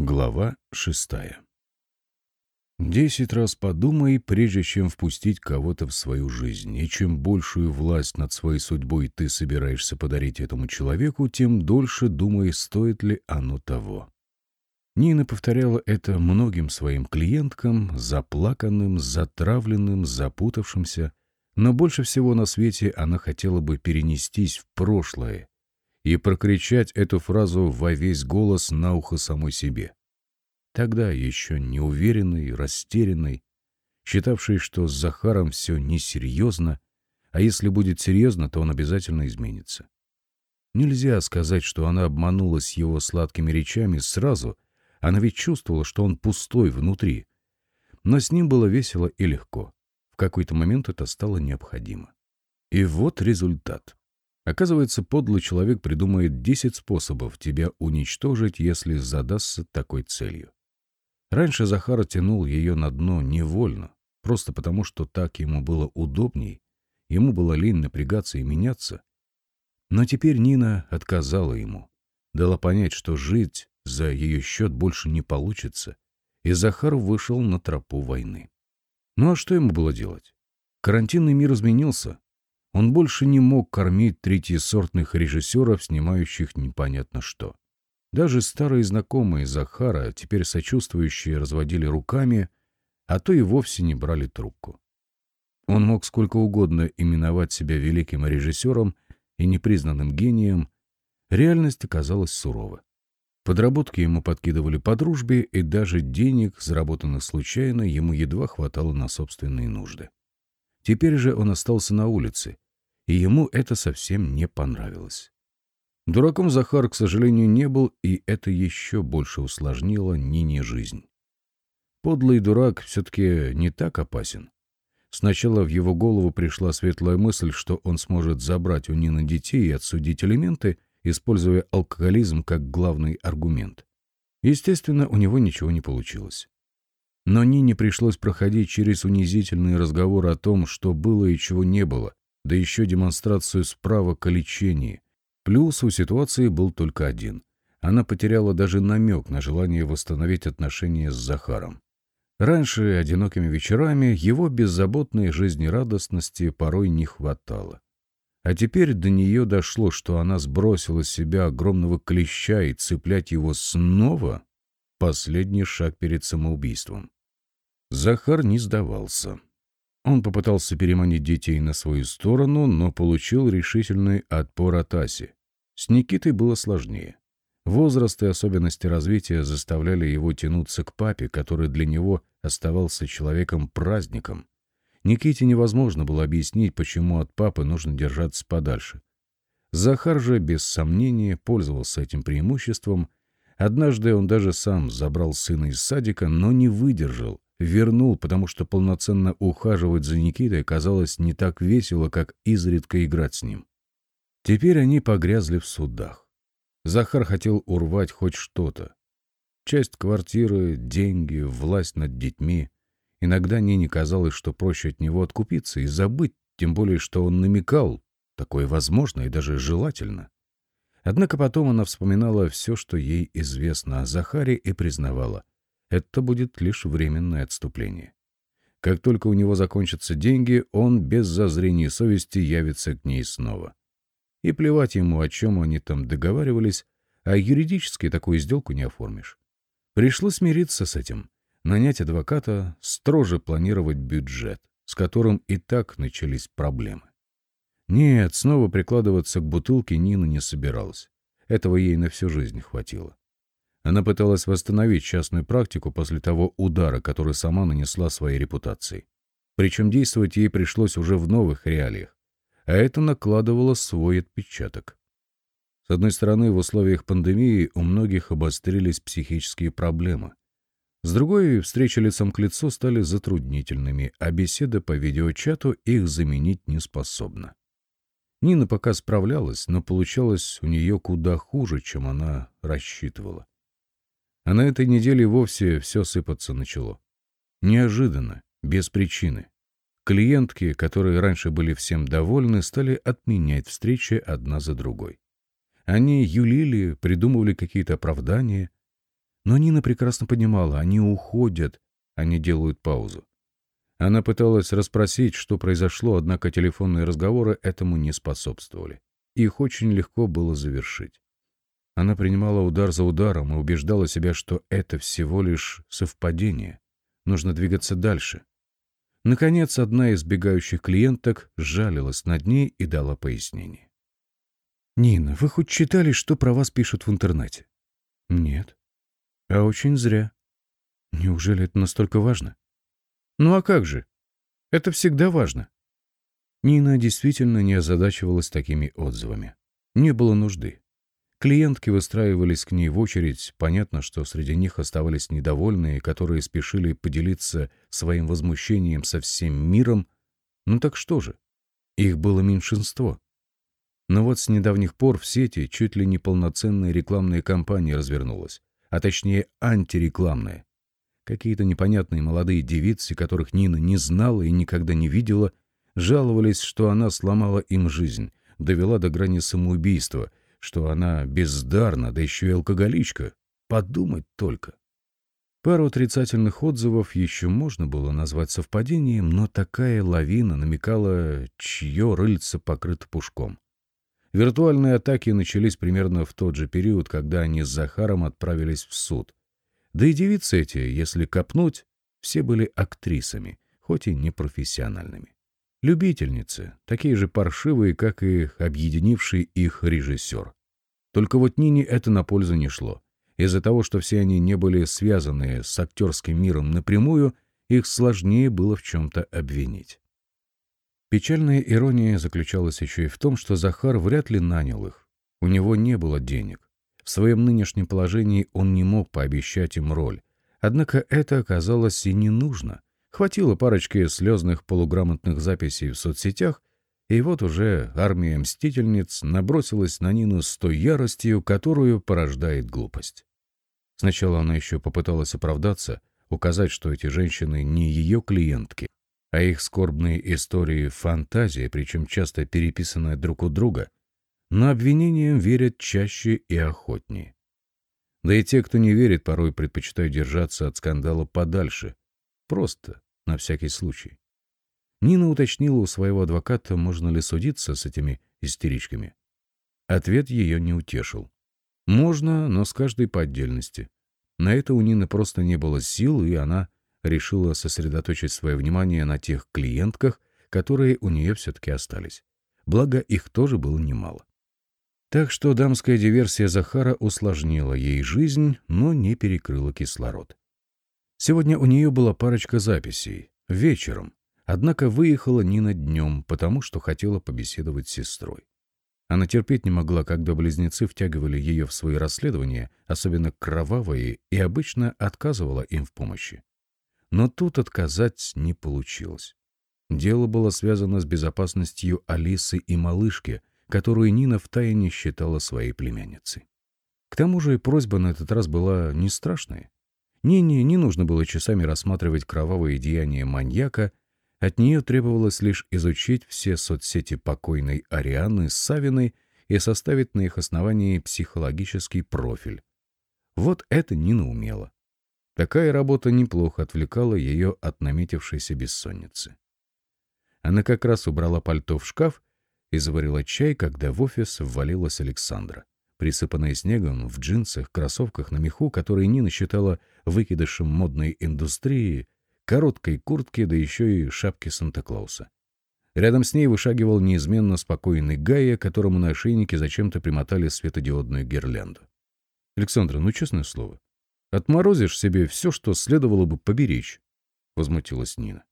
Глава шестая. Десять раз подумай, прежде чем впустить кого-то в свою жизнь, и чем большую власть над своей судьбой ты собираешься подарить этому человеку, тем дольше думай, стоит ли оно того. Нина повторяла это многим своим клиенткам, заплаканным, затравленным, запутавшимся, но больше всего на свете она хотела бы перенестись в прошлое и прокричать эту фразу во весь голос на ухо самой себе. Тогда еще неуверенный, растерянный, считавший, что с Захаром все несерьезно, а если будет серьезно, то он обязательно изменится. Нельзя сказать, что она обманулась его сладкими речами сразу, она ведь чувствовала, что он пустой внутри. Но с ним было весело и легко. В какой-то момент это стало необходимо. И вот результат. Оказывается, подлый человек придумает 10 способов тебя уничтожить, если задастся такой целью. Раньше Захар тянул ее на дно невольно, просто потому, что так ему было удобней, ему было лень напрягаться и меняться. Но теперь Нина отказала ему, дала понять, что жить за ее счет больше не получится, и Захар вышел на тропу войны. Ну а что ему было делать? Карантинный мир изменился, он больше не мог кормить третьесортных режиссеров, снимающих непонятно что. Даже старые знакомые Захара, теперь сочувствующие, разводили руками, а то и вовсе не брали трубку. Он мог сколько угодно именовать себя великим режиссером и непризнанным гением, реальность оказалась сурова. Подработки ему подкидывали по дружбе, и даже денег, заработанных случайно, ему едва хватало на собственные нужды. Теперь же он остался на улице, и ему это совсем не понравилось. Дураком Захар, к сожалению, не был, и это еще больше усложнило Нине жизнь. Подлый дурак все-таки не так опасен. Сначала в его голову пришла светлая мысль, что он сможет забрать у Нины детей и отсудить элементы, используя алкоголизм как главный аргумент. Естественно, у него ничего не получилось. Но Нине пришлось проходить через унизительные разговоры о том, что было и чего не было, да еще демонстрацию справок о лечении. Плюс у ситуации был только один. Она потеряла даже намек на желание восстановить отношения с Захаром. Раньше, одинокими вечерами, его беззаботной жизнерадостности порой не хватало. А теперь до нее дошло, что она сбросила с себя огромного клеща и цеплять его снова — последний шаг перед самоубийством. Захар не сдавался. Он попытался переманить детей на свою сторону, но получил решительный отпор от Аси. С Никитой было сложнее. Возраст и особенности развития заставляли его тянуться к папе, который для него оставался человеком-праздником. Никите невозможно было объяснить, почему от папы нужно держаться подальше. Захар же, без сомнения, пользовался этим преимуществом. Однажды он даже сам забрал сына из садика, но не выдержал вернул, потому что полноценно ухаживать за Никитой казалось не так весело, как изредка играть с ним. Теперь они погрязли в судах. Захар хотел урвать хоть что-то. Часть квартиры, деньги, власть над детьми. Иногда Нине казалось, что проще от него откупиться и забыть, тем более, что он намекал, такое возможно и даже желательно. Однако потом она вспоминала все, что ей известно о Захаре, и признавала это будет лишь временное отступление. Как только у него закончатся деньги, он без зазрения совести явится к ней снова. И плевать ему, о чем они там договаривались, а юридически такую сделку не оформишь. Пришлось смириться с этим, нанять адвоката, строже планировать бюджет, с которым и так начались проблемы. Нет, снова прикладываться к бутылке Нина не собиралась. Этого ей на всю жизнь хватило. Она пыталась восстановить частную практику после того удара, который сама нанесла своей репутации. Причем действовать ей пришлось уже в новых реалиях, а это накладывало свой отпечаток. С одной стороны, в условиях пандемии у многих обострились психические проблемы. С другой, встречи лицом к лицу стали затруднительными, а беседа по видеочату их заменить не способна. Нина пока справлялась, но получалось у нее куда хуже, чем она рассчитывала. А на этой неделе вовсе все сыпаться начало. Неожиданно, без причины. Клиентки, которые раньше были всем довольны, стали отменять встречи одна за другой. Они юлили, придумывали какие-то оправдания. Но Нина прекрасно понимала, они уходят, они делают паузу. Она пыталась расспросить, что произошло, однако телефонные разговоры этому не способствовали. Их очень легко было завершить. Она принимала удар за ударом и убеждала себя, что это всего лишь совпадение. Нужно двигаться дальше. Наконец, одна из бегающих клиенток жалилась над ней и дала пояснение. «Нина, вы хоть читали, что про вас пишут в интернете?» «Нет». «А очень зря. Неужели это настолько важно?» «Ну а как же? Это всегда важно». Нина действительно не озадачивалась такими отзывами. Не было нужды. Клиентки выстраивались к ней в очередь, понятно, что среди них оставались недовольные, которые спешили поделиться своим возмущением со всем миром. Ну так что же? Их было меньшинство. Но вот с недавних пор в сети чуть ли не полноценная рекламная кампания развернулась, а точнее антирекламная. Какие-то непонятные молодые девицы, которых Нина не знала и никогда не видела, жаловались, что она сломала им жизнь, довела до грани самоубийства, что она бездарна, да еще и алкоголичка. Подумать только. Пару отрицательных отзывов еще можно было назвать совпадением, но такая лавина намекала, чье рыльце покрыто пушком. Виртуальные атаки начались примерно в тот же период, когда они с Захаром отправились в суд. Да и девицы эти, если копнуть, все были актрисами, хоть и непрофессиональными. Любительницы, такие же паршивые, как и объединивший их режиссер. Только вот Нине это на пользу не шло. Из-за того, что все они не были связаны с актерским миром напрямую, их сложнее было в чем-то обвинить. Печальная ирония заключалась еще и в том, что Захар вряд ли нанял их. У него не было денег. В своем нынешнем положении он не мог пообещать им роль. Однако это оказалось и не нужно. Хватило парочки слезных полуграмотных записей в соцсетях, и вот уже армия мстительниц набросилась на Нину с той яростью, которую порождает глупость. Сначала она еще попыталась оправдаться, указать, что эти женщины не ее клиентки, а их скорбные истории — фантазия, причем часто переписанная друг у друга, но обвинениям верят чаще и охотнее. Да и те, кто не верит, порой предпочитают держаться от скандала подальше. Просто на всякий случай. Нина уточнила у своего адвоката, можно ли судиться с этими истеричками. Ответ ее не утешил. Можно, но с каждой по отдельности. На это у Нины просто не было сил, и она решила сосредоточить свое внимание на тех клиентках, которые у нее все-таки остались. Благо, их тоже было немало. Так что дамская диверсия Захара усложнила ей жизнь, но не перекрыла кислород. Сегодня у нее была парочка записей. Вечером. Однако выехала Нина днем, потому что хотела побеседовать с сестрой. Она терпеть не могла, когда близнецы втягивали ее в свои расследования, особенно кровавые, и обычно отказывала им в помощи. Но тут отказать не получилось. Дело было связано с безопасностью Алисы и малышки, которую Нина втайне считала своей племянницей. К тому же просьба на этот раз была не страшная. Нине не нужно было часами рассматривать кровавые деяния маньяка, от нее требовалось лишь изучить все соцсети покойной Арианы Савиной и составить на их основании психологический профиль. Вот это Нина умела. Такая работа неплохо отвлекала ее от наметившейся бессонницы. Она как раз убрала пальто в шкаф и заварила чай, когда в офис ввалилась Александра присыпанная снегом, в джинсах, кроссовках на меху, которые Нина считала выкидышем модной индустрии, короткой куртке, да еще и шапке Санта-Клауса. Рядом с ней вышагивал неизменно спокойный Гайя, которому на ошейнике зачем-то примотали светодиодную гирлянду. «Александра, ну честное слово, отморозишь себе все, что следовало бы поберечь», — возмутилась Нина.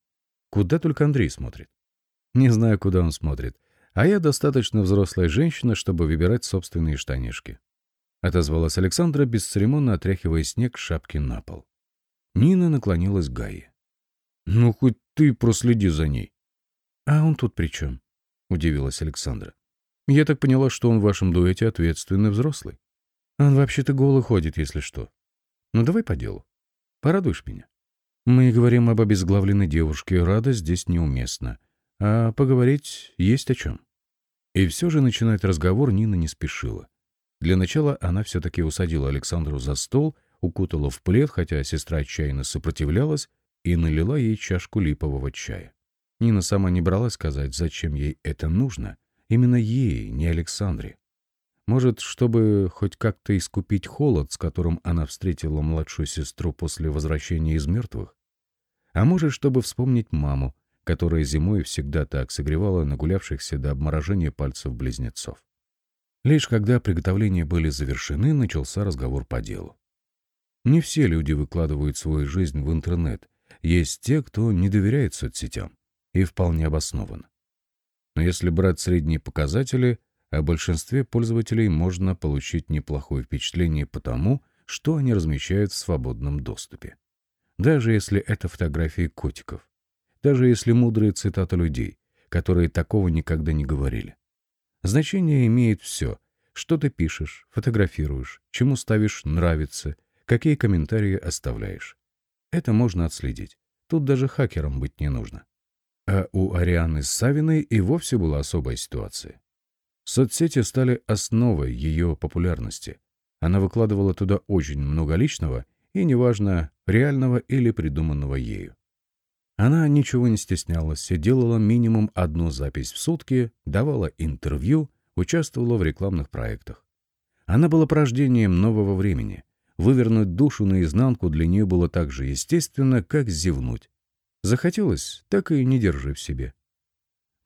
«Куда только Андрей смотрит?» «Не знаю, куда он смотрит. А я достаточно взрослая женщина, чтобы выбирать собственные штанишки. Отозвалась Александра, бесцеремонно отряхивая снег с шапки на пол. Нина наклонилась к Гае. «Ну, хоть ты проследи за ней». «А он тут при чем?» — удивилась Александра. «Я так поняла, что он в вашем дуэте ответственный взрослый. Он вообще-то голый ходит, если что. Ну, давай по делу. Порадуешь меня. Мы говорим об обезглавленной девушке, радость здесь неуместна. А поговорить есть о чем. И все же начинать разговор Нина не спешила. Для начала она все-таки усадила Александру за стол, укутала в плед, хотя сестра отчаянно сопротивлялась, и налила ей чашку липового чая. Нина сама не брала сказать, зачем ей это нужно. Именно ей, не Александре. Может, чтобы хоть как-то искупить холод, с которым она встретила младшую сестру после возвращения из мертвых? А может, чтобы вспомнить маму, которая зимой всегда так согревала нагулявшихся до обморожения пальцев близнецов. Лишь когда приготовления были завершены, начался разговор по делу. Не все люди выкладывают свою жизнь в интернет. Есть те, кто не доверяет соцсетям, и вполне обоснованно. Но если брать средние показатели, о большинстве пользователей можно получить неплохое впечатление потому, что они размещают в свободном доступе. Даже если это фотографии котиков. Даже если мудрые цитаты людей, которые такого никогда не говорили. Значение имеет все, что ты пишешь, фотографируешь, чему ставишь «нравится», какие комментарии оставляешь. Это можно отследить. Тут даже хакером быть не нужно. А у Арианы Савиной и вовсе была особая ситуация. Соцсети стали основой ее популярности. Она выкладывала туда очень много личного и, неважно, реального или придуманного ею. Она ничего не стеснялась делала минимум одну запись в сутки, давала интервью, участвовала в рекламных проектах. Она была порождением нового времени. Вывернуть душу наизнанку для нее было так же естественно, как зевнуть. Захотелось, так и не держи в себе.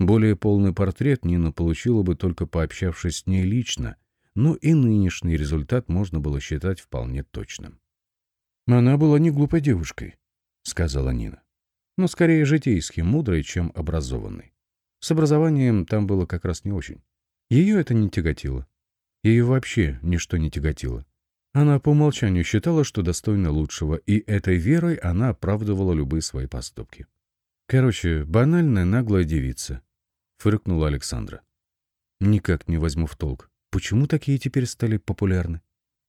Более полный портрет Нина получила бы только пообщавшись с ней лично, но и нынешний результат можно было считать вполне точным. «Она была не глупой девушкой», — сказала Нина но скорее житейски мудрой, чем образованной. С образованием там было как раз не очень. Ее это не тяготило. Ее вообще ничто не тяготило. Она по умолчанию считала, что достойна лучшего, и этой верой она оправдывала любые свои поступки. Короче, банальная наглая девица, — фыркнула Александра. Никак не возьму в толк. Почему такие теперь стали популярны?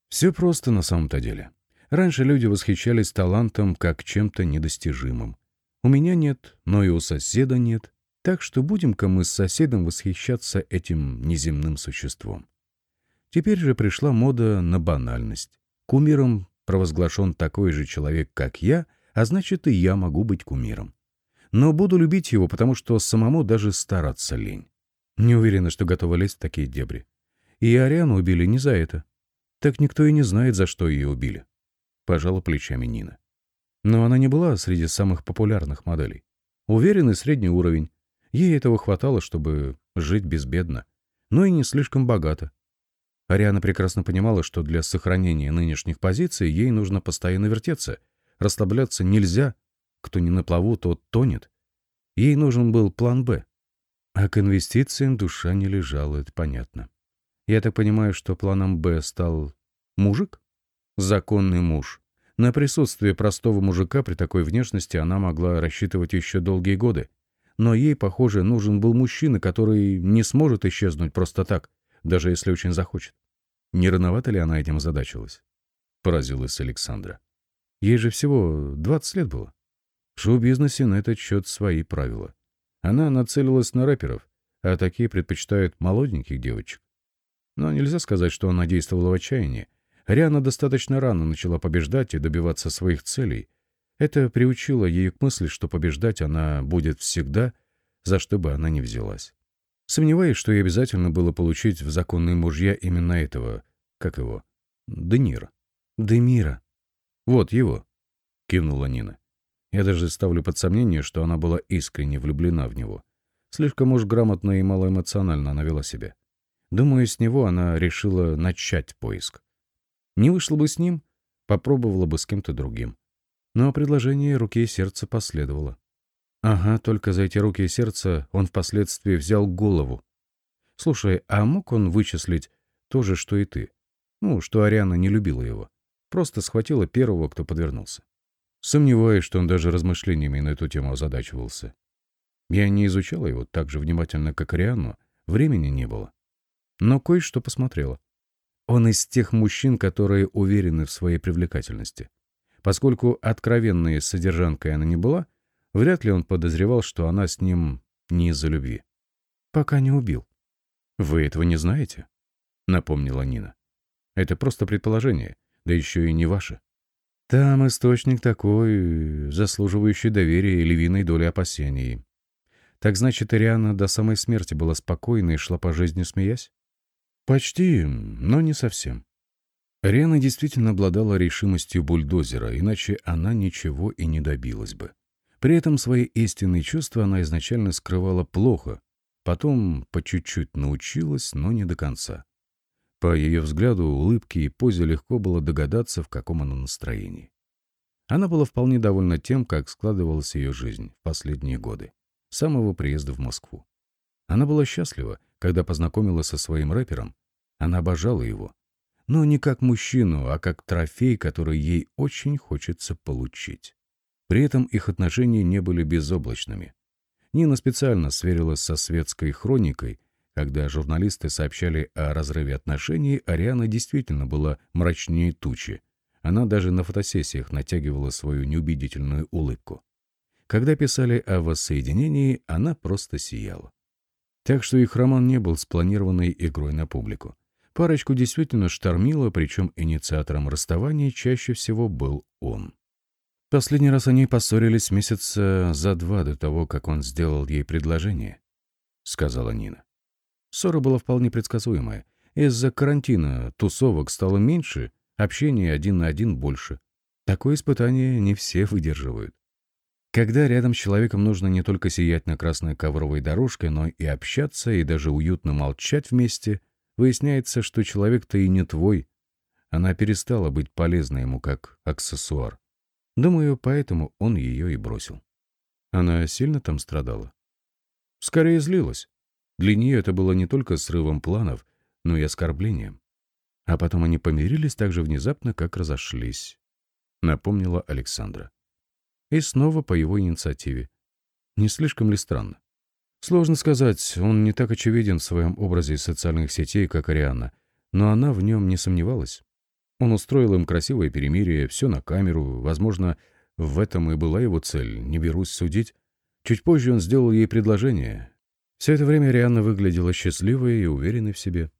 Все просто на самом-то деле. Раньше люди восхищались талантом как чем-то недостижимым. У меня нет, но и у соседа нет. Так что будем-ка мы с соседом восхищаться этим неземным существом. Теперь же пришла мода на банальность. Кумиром провозглашен такой же человек, как я, а значит, и я могу быть кумиром. Но буду любить его, потому что самому даже стараться лень. Не уверена, что готова лезть в такие дебри. И Ариану убили не за это. Так никто и не знает, за что ее убили. Пожала плечами Нина. Но она не была среди самых популярных моделей. Уверенный средний уровень. Ей этого хватало, чтобы жить безбедно, но и не слишком богато. Ариана прекрасно понимала, что для сохранения нынешних позиций ей нужно постоянно вертеться. Расслабляться нельзя. Кто не на плаву, тот тонет. Ей нужен был план «Б». А к инвестициям душа не лежала, это понятно. Я так понимаю, что планом «Б» стал мужик? Законный муж, на присутствие простого мужика при такой внешности она могла рассчитывать еще долгие годы. Но ей, похоже, нужен был мужчина, который не сможет исчезнуть просто так, даже если очень захочет. Не рановато ли она этим озадачилась? Поразилась Александра. Ей же всего 20 лет было. В шоу-бизнесе на этот счет свои правила. Она нацелилась на рэперов, а такие предпочитают молоденьких девочек. Но нельзя сказать, что она действовала в отчаянии. Риана достаточно рано начала побеждать и добиваться своих целей. Это приучило ее к мысли, что побеждать она будет всегда, за что бы она ни взялась. Сомневаюсь, что ей обязательно было получить в законные мужья именно этого, как его, Денира. Демира. Вот его, кивнула Нина. Я даже ставлю под сомнение, что она была искренне влюблена в него. Слишком уж грамотно и малоэмоционально она вела себя. Думаю, с него она решила начать поиск. Не вышло бы с ним, попробовала бы с кем-то другим. Но предложение руки и сердца последовало. Ага, только за эти руки и сердце он впоследствии взял голову. Слушай, а мог он вычислить то же, что и ты? Ну, что Ариана не любила его. Просто схватила первого, кто подвернулся. Сомневаюсь, что он даже размышлениями на эту тему озадачивался. Я не изучала его так же внимательно, как Ариану, времени не было. Но кое-что посмотрела. Он из тех мужчин, которые уверены в своей привлекательности. Поскольку откровенной содержанкой она не была, вряд ли он подозревал, что она с ним не из-за любви. Пока не убил. «Вы этого не знаете?» — напомнила Нина. «Это просто предположение, да еще и не ваше. Там источник такой, заслуживающий доверия и львиной доли опасений. Так значит, Ириана до самой смерти была спокойна и шла по жизни, смеясь? Почти, но не совсем. Риана действительно обладала решимостью бульдозера, иначе она ничего и не добилась бы. При этом свои истинные чувства она изначально скрывала плохо, потом по чуть-чуть научилась, но не до конца. По ее взгляду, улыбке и позе легко было догадаться, в каком она настроении. Она была вполне довольна тем, как складывалась ее жизнь в последние годы, с самого приезда в Москву. Она была счастлива, когда познакомилась со своим рэпером. Она обожала его. Но не как мужчину, а как трофей, который ей очень хочется получить. При этом их отношения не были безоблачными. Нина специально сверилась со светской хроникой когда журналисты сообщали о разрыве отношений, Ариана действительно была мрачнее тучи. Она даже на фотосессиях натягивала свою неубедительную улыбку. Когда писали о воссоединении, она просто сияла. Так что их роман не был спланированной игрой на публику. Парочку действительно штормило, причем инициатором расставания чаще всего был он. Последний раз они поссорились месяца за два до того, как он сделал ей предложение, — сказала Нина. Ссора была вполне предсказуемая. Из-за карантина тусовок стало меньше, общения один на один больше. Такое испытание не все выдерживают. Когда рядом с человеком нужно не только сиять на красной ковровой дорожке, но и общаться, и даже уютно молчать вместе, выясняется, что человек-то и не твой. Она перестала быть полезной ему как аксессуар. Думаю, поэтому он ее и бросил. Она сильно там страдала? Скорее злилась. Для нее это было не только срывом планов, но и оскорблением. А потом они помирились так же внезапно, как разошлись, напомнила Александра. И снова по его инициативе. Не слишком ли странно? Сложно сказать, он не так очевиден в своем образе социальных сетей, как Ариана, но она в нем не сомневалась. Он устроил им красивое перемирие, все на камеру, возможно, в этом и была его цель, не берусь судить. Чуть позже он сделал ей предложение, все это время Рианна выглядела счастливой и уверенной в себе.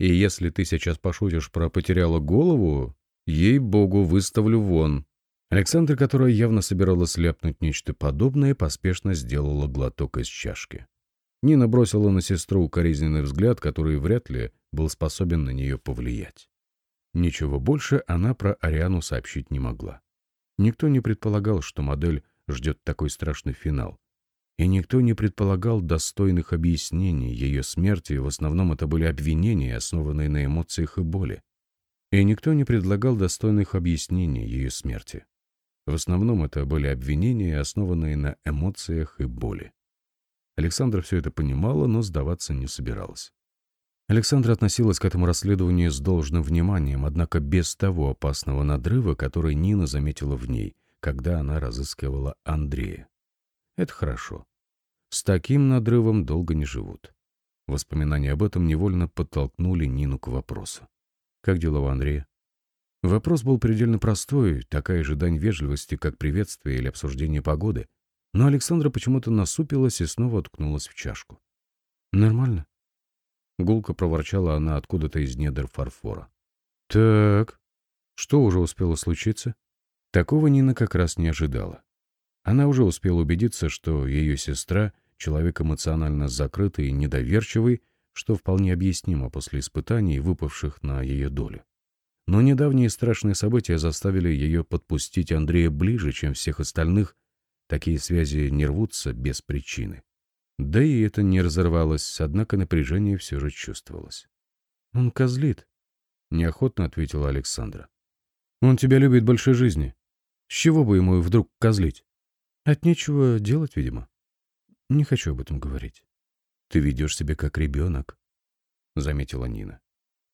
И если ты сейчас пошутишь про «потеряла голову», ей-богу, выставлю вон. Александра, которая явно собиралась ляпнуть нечто подобное, поспешно сделала глоток из чашки. Нина бросила на сестру укоризненный взгляд, который вряд ли был способен на нее повлиять. Ничего больше она про Ариану сообщить не могла. Никто не предполагал, что модель ждет такой страшный финал, и никто не предполагал достойных объяснений ее смерти, в основном это были обвинения, основанные на эмоциях и боли. И никто не предлагал достойных объяснений ее смерти. В основном это были обвинения, основанные на эмоциях и боли. Александра все это понимала, но сдаваться не собиралась. Александра относилась к этому расследованию с должным вниманием, однако без того опасного надрыва, который Нина заметила в ней, когда она разыскивала Андрея. Это хорошо. С таким надрывом долго не живут. Воспоминания об этом невольно подтолкнули Нину к вопросу. «Как дела у Андрея?» Вопрос был предельно простой, такая же дань вежливости, как приветствие или обсуждение погоды. Но Александра почему-то насупилась и снова уткнулась в чашку. «Нормально?» Гулко проворчала она откуда-то из недр фарфора. «Так, что уже успело случиться?» Такого Нина как раз не ожидала. Она уже успела убедиться, что ее сестра — человек эмоционально закрытый и недоверчивый, что вполне объяснимо после испытаний, выпавших на ее долю. Но недавние страшные события заставили ее подпустить Андрея ближе, чем всех остальных. Такие связи не рвутся без причины. Да и это не разорвалось, однако напряжение все же чувствовалось. «Он козлит», — неохотно ответила Александра. «Он тебя любит больше жизни. С чего бы ему вдруг козлить?» От нечего делать, видимо. Не хочу об этом говорить. Ты ведешь себя как ребенок, — заметила Нина.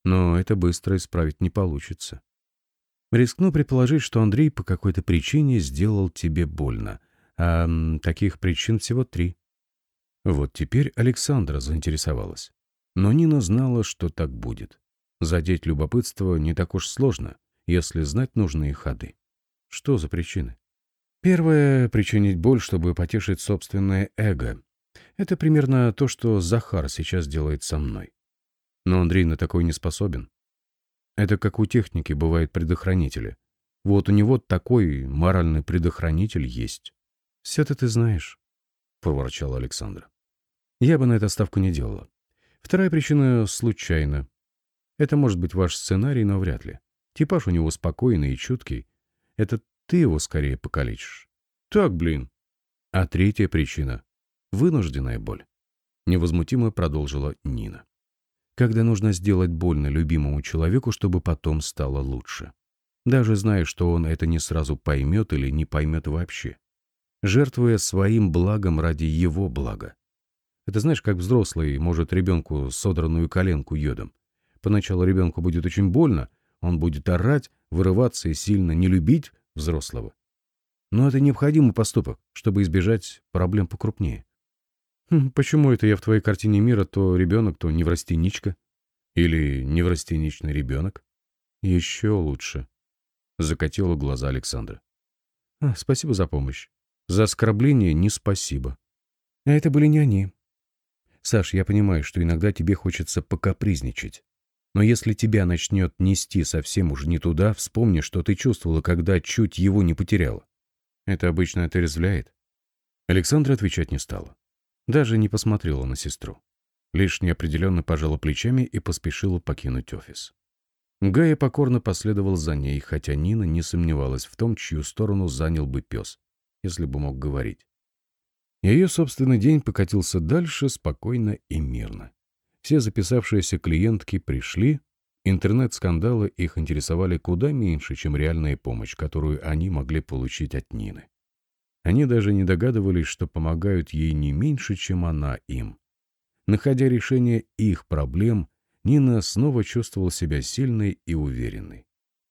Но это быстро исправить не получится. Рискну предположить, что Андрей по какой-то причине сделал тебе больно, а таких причин всего три. Вот теперь Александра заинтересовалась. Но Нина знала, что так будет. Задеть любопытство не так уж сложно, если знать нужные ходы. Что за причины? Первое — причинить боль, чтобы потешить собственное эго. Это примерно то, что Захар сейчас делает со мной. Но Андрей на такой не способен. Это как у техники бывают предохранители. Вот у него такой моральный предохранитель есть. Все это ты знаешь, — проворчал Александр. Я бы на эту ставку не делала. Вторая причина — случайно. Это может быть ваш сценарий, но вряд ли. Типаж у него спокойный и чуткий. Это ты его скорее покалечишь. Так, блин. А третья причина — вынужденная боль. Невозмутимо продолжила Нина. Когда нужно сделать больно любимому человеку, чтобы потом стало лучше. Даже зная, что он это не сразу поймет или не поймет вообще. Жертвуя своим благом ради его блага. Это знаешь, как взрослый может ребенку содранную коленку йодом. Поначалу ребенку будет очень больно, он будет орать, вырываться и сильно не любить взрослого. Но это необходимый поступок, чтобы избежать проблем покрупнее. Хм, почему это я в твоей картине мира то ребенок, то неврастеничка? Или неврастеничный ребенок? Еще лучше. Закатила глаза Александра. А, спасибо за помощь. За оскорбление не спасибо. А это были не они. Саш, я понимаю, что иногда тебе хочется покапризничать. Но если тебя начнет нести совсем уж не туда, вспомни, что ты чувствовала, когда чуть его не потеряла. Это обычно отрезвляет. Александра отвечать не стала. Даже не посмотрела на сестру. Лишь неопределенно пожала плечами и поспешила покинуть офис. Гая покорно последовал за ней, хотя Нина не сомневалась в том, чью сторону занял бы пес, если бы мог говорить. Ее собственный день покатился дальше спокойно и мирно. Все записавшиеся клиентки пришли, интернет-скандалы их интересовали куда меньше, чем реальная помощь, которую они могли получить от Нины. Они даже не догадывались, что помогают ей не меньше, чем она им. Находя решение их проблем, Нина снова чувствовала себя сильной и уверенной,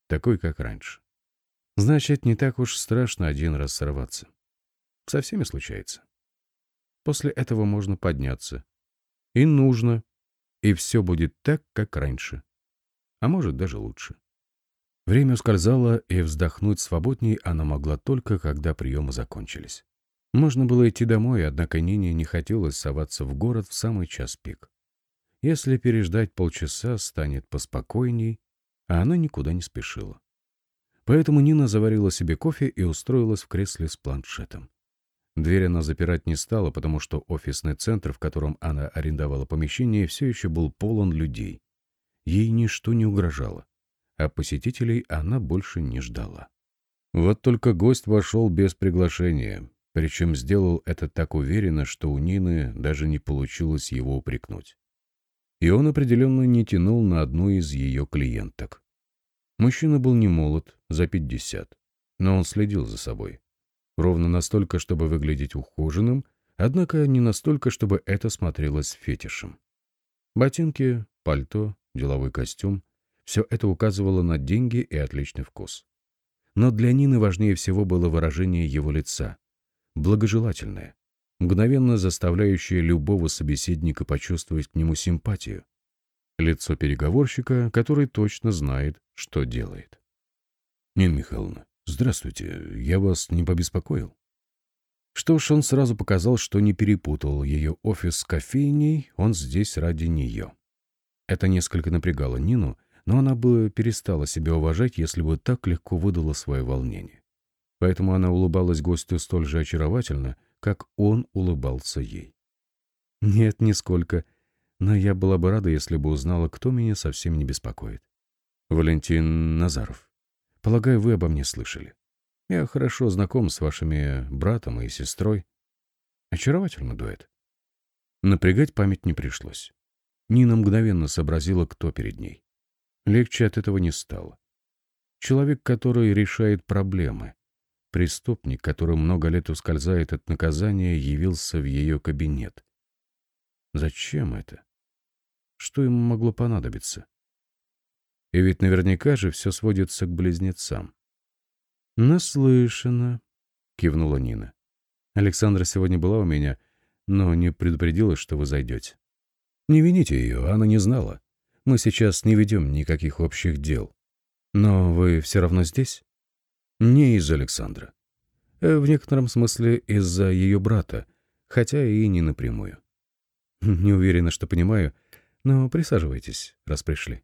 такой, как раньше. Значит, не так уж страшно один раз сорваться. Со всеми случается. После этого можно подняться. И нужно и все будет так, как раньше. А может, даже лучше. Время ускользало, и вздохнуть свободней она могла только, когда приемы закончились. Можно было идти домой, однако Нине не хотелось соваться в город в самый час пик. Если переждать полчаса, станет поспокойней, а она никуда не спешила. Поэтому Нина заварила себе кофе и устроилась в кресле с планшетом. Дверь она запирать не стала, потому что офисный центр, в котором она арендовала помещение, все еще был полон людей. Ей ничто не угрожало, а посетителей она больше не ждала. Вот только гость вошел без приглашения, причем сделал это так уверенно, что у Нины даже не получилось его упрекнуть. И он определенно не тянул на одну из ее клиенток. Мужчина был не молод, за пятьдесят, но он следил за собой. Ровно настолько, чтобы выглядеть ухоженным, однако не настолько, чтобы это смотрелось фетишем. Ботинки, пальто, деловой костюм — все это указывало на деньги и отличный вкус. Но для Нины важнее всего было выражение его лица. Благожелательное, мгновенно заставляющее любого собеседника почувствовать к нему симпатию. Лицо переговорщика, который точно знает, что делает. «Нина Михайловна, «Здравствуйте, я вас не побеспокоил?» Что ж, он сразу показал, что не перепутал ее офис с кофейней, он здесь ради нее. Это несколько напрягало Нину, но она бы перестала себя уважать, если бы так легко выдала свое волнение. Поэтому она улыбалась гостю столь же очаровательно, как он улыбался ей. «Нет, нисколько. Но я была бы рада, если бы узнала, кто меня совсем не беспокоит. Валентин Назаров». Полагаю, вы обо мне слышали. Я хорошо знаком с вашими братом и сестрой. Очаровательно дуэт. Напрягать память не пришлось. Нина мгновенно сообразила, кто перед ней. Легче от этого не стало. Человек, который решает проблемы. Преступник, который много лет ускользает от наказания, явился в ее кабинет. Зачем это? Что ему могло понадобиться? И ведь наверняка же все сводится к близнецам. «Наслышана», — кивнула Нина. «Александра сегодня была у меня, но не предупредила, что вы зайдете». «Не вините ее, она не знала. Мы сейчас не ведем никаких общих дел. Но вы все равно здесь?» «Не из Александра. Э, в некотором смысле из-за ее брата, хотя и не напрямую. Не уверена, что понимаю, но присаживайтесь, раз пришли».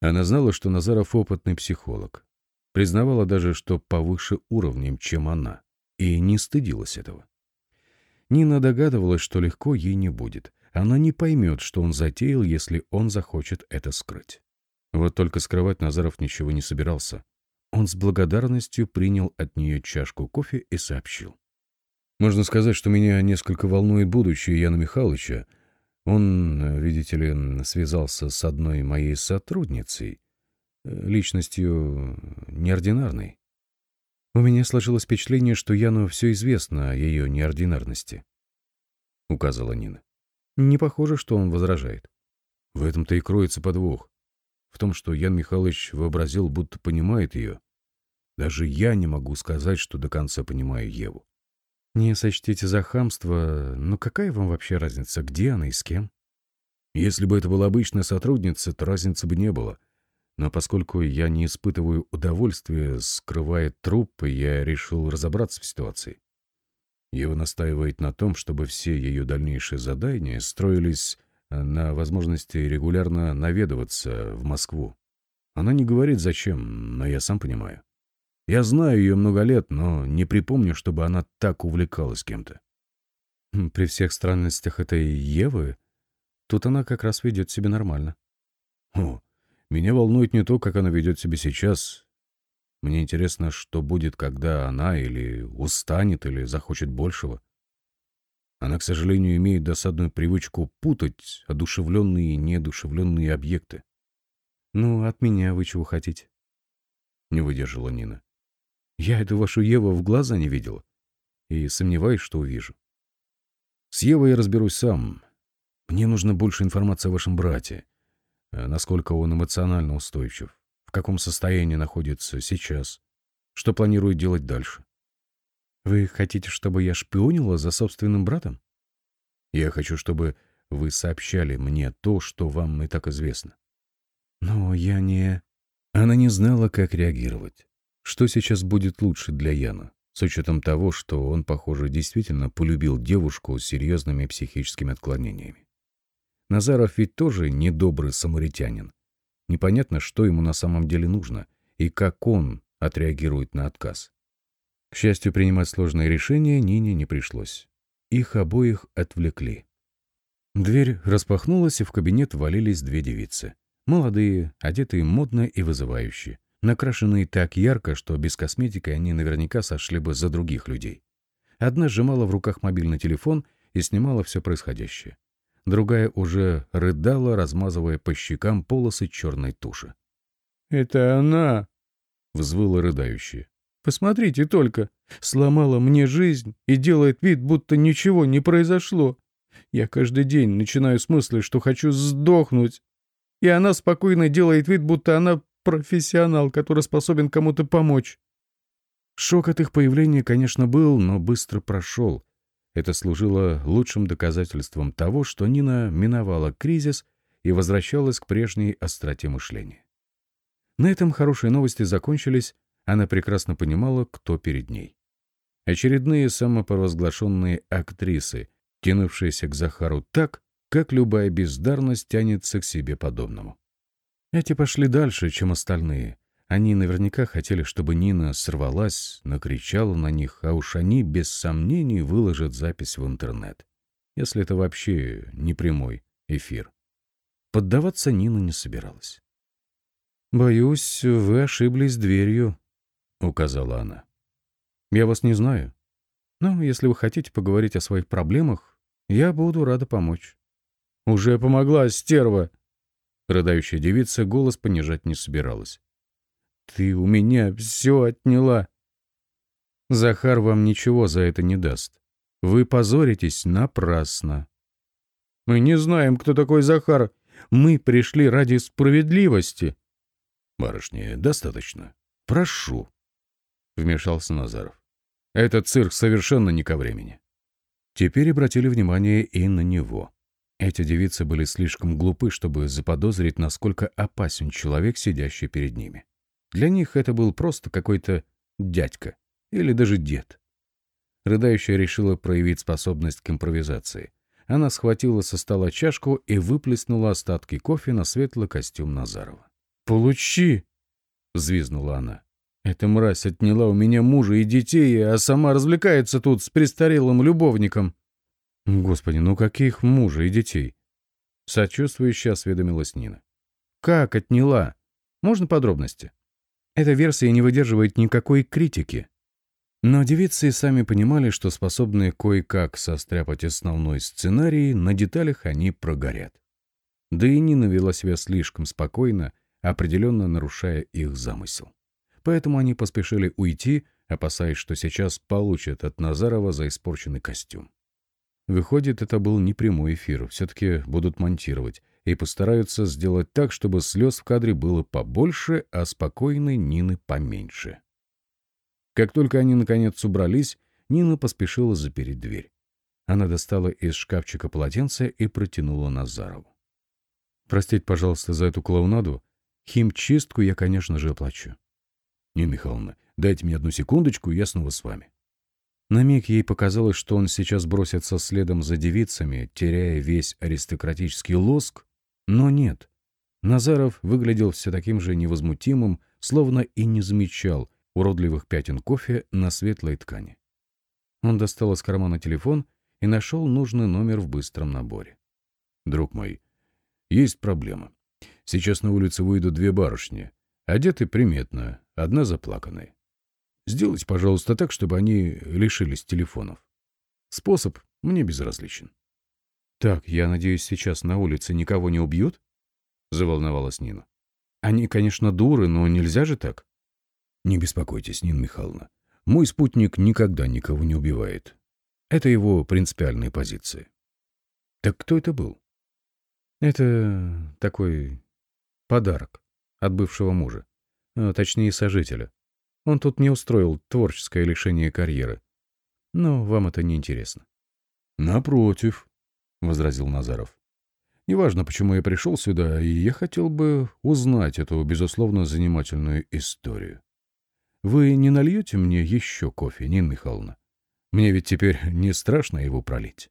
Она знала, что Назаров опытный психолог. Признавала даже, что повыше уровнем, чем она, и не стыдилась этого. Нина догадывалась, что легко ей не будет. Она не поймет, что он затеял, если он захочет это скрыть. Вот только скрывать Назаров ничего не собирался. Он с благодарностью принял от нее чашку кофе и сообщил. «Можно сказать, что меня несколько волнует будущее Яна Михайловича. Он, видите ли, связался с одной моей сотрудницей, личностью неординарной. У меня сложилось впечатление, что Яну все известно о ее неординарности», — указала Нина. «Не похоже, что он возражает». В этом-то и кроется подвох. В том, что Ян Михайлович вообразил, будто понимает ее. Даже я не могу сказать, что до конца понимаю Еву. Не сочтите за хамство, но какая вам вообще разница, где она и с кем? Если бы это была обычная сотрудница, то разницы бы не было. Но поскольку я не испытываю удовольствия, скрывая труп, я решил разобраться в ситуации. Ева настаивает на том, чтобы все ее дальнейшие задания строились на возможности регулярно наведываться в Москву. Она не говорит зачем, но я сам понимаю. Я знаю ее много лет, но не припомню, чтобы она так увлекалась кем-то. Хм, при всех странностях этой Евы, тут она как раз ведет себя нормально. О, меня волнует не то, как она ведет себя сейчас. Мне интересно, что будет, когда она или устанет, или захочет большего. Она, к сожалению, имеет досадную привычку путать одушевленные и неодушевленные объекты. «Ну, от меня вы чего хотите?» Не выдержала Нина. Я эту вашу Еву в глаза не видела. И сомневаюсь, что увижу. С Евой я разберусь сам. Мне нужно больше информации о вашем брате. Э, насколько он эмоционально устойчив. В каком состоянии находится сейчас. Что планирует делать дальше. Вы хотите, чтобы я шпионила за собственным братом? Я хочу, чтобы вы сообщали мне то, что вам и так известно. Но я не... Она не знала, как реагировать. Что сейчас будет лучше для Яна, с учетом того, что он, похоже, действительно полюбил девушку с серьезными психическими отклонениями? Назаров ведь тоже недобрый самаритянин. Непонятно, что ему на самом деле нужно и как он отреагирует на отказ. К счастью, принимать сложные решения Нине не пришлось. Их обоих отвлекли. Дверь распахнулась, и в кабинет ввалились две девицы. Молодые, одетые модно и вызывающе накрашенные так ярко, что без косметики они наверняка сошли бы за других людей. Одна сжимала в руках мобильный телефон и снимала все происходящее. Другая уже рыдала, размазывая по щекам полосы черной туши. «Это она!» — взвыла рыдающая. «Посмотрите только! Сломала мне жизнь и делает вид, будто ничего не произошло. Я каждый день начинаю с мысли, что хочу сдохнуть. И она спокойно делает вид, будто она профессионал, который способен кому-то помочь. Шок от их появления, конечно, был, но быстро прошел. Это служило лучшим доказательством того, что Нина миновала кризис и возвращалась к прежней остроте мышления. На этом хорошие новости закончились, она прекрасно понимала, кто перед ней. Очередные самопровозглашенные актрисы, тянувшиеся к Захару так, как любая бездарность тянется к себе подобному. Эти пошли дальше, чем остальные. Они наверняка хотели, чтобы Нина сорвалась, накричала на них, а уж они без сомнений выложат запись в интернет. Если это вообще не прямой эфир. Поддаваться Нина не собиралась. «Боюсь, вы ошиблись дверью», — указала она. «Я вас не знаю. Но если вы хотите поговорить о своих проблемах, я буду рада помочь». «Уже помогла, стерва!» Рыдающая девица голос понижать не собиралась. «Ты у меня все отняла!» «Захар вам ничего за это не даст. Вы позоритесь напрасно». «Мы не знаем, кто такой Захар. Мы пришли ради справедливости». «Барышня, достаточно. Прошу», — вмешался Назаров. «Этот цирк совершенно не ко времени». Теперь обратили внимание и на него. Эти девицы были слишком глупы, чтобы заподозрить, насколько опасен человек, сидящий перед ними. Для них это был просто какой-то дядька или даже дед. Рыдающая решила проявить способность к импровизации. Она схватила со стола чашку и выплеснула остатки кофе на светлый костюм Назарова. «Получи!» — взвизнула она. Эта мразь отняла у меня мужа и детей, а сама развлекается тут с престарелым любовником. Господи, ну каких мужа и детей? Сочувствующе осведомилась Нина. Как отняла? Можно подробности? Эта версия не выдерживает никакой критики. Но девицы сами понимали, что способные кое-как состряпать основной сценарий, на деталях они прогорят. Да и Нина вела себя слишком спокойно, определенно нарушая их замысел. Поэтому они поспешили уйти, опасаясь, что сейчас получат от Назарова за испорченный костюм. Выходит, это был не прямой эфир, все-таки будут монтировать, и постараются сделать так, чтобы слез в кадре было побольше, а спокойной Нины поменьше. Как только они, наконец, убрались, Нина поспешила запереть дверь. Она достала из шкафчика полотенце и протянула Назарову. «Простите, пожалуйста, за эту клоунаду. Химчистку я, конечно же, оплачу». «Нина Михайловна, дайте мне одну секундочку, я снова с вами». На миг ей показалось, что он сейчас бросится следом за девицами, теряя весь аристократический лоск, но нет. Назаров выглядел все таким же невозмутимым, словно и не замечал уродливых пятен кофе на светлой ткани. Он достал из кармана телефон и нашел нужный номер в быстром наборе. «Друг мой, есть проблема. Сейчас на улице выйдут две барышни, одеты приметно, одна заплаканная. Сделайте, пожалуйста, так, чтобы они лишились телефонов. Способ мне безразличен. «Так, я надеюсь, сейчас на улице никого не убьют?» — заволновалась Нина. «Они, конечно, дуры, но нельзя же так». «Не беспокойтесь, Нина Михайловна. Мой спутник никогда никого не убивает. Это его принципиальная позиция». «Так кто это был?» «Это такой подарок от бывшего мужа, а, точнее, сожителя. Он тут не устроил творческое лишение карьеры. Но вам это не интересно». «Напротив», — возразил Назаров. «Неважно, почему я пришел сюда, и я хотел бы узнать эту, безусловно, занимательную историю. Вы не нальете мне еще кофе, Нина Михайловна? Мне ведь теперь не страшно его пролить».